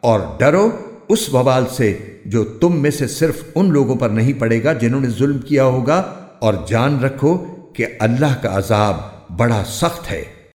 اور ڈرو اس وبال سے جو تم میں سے صرف ان لوگوں پر نہیں پڑے گا جنہوں نے ظلم کیا ہوگا اور جان رکھو کہ اللہ کا عذاب بڑا سخت ہے۔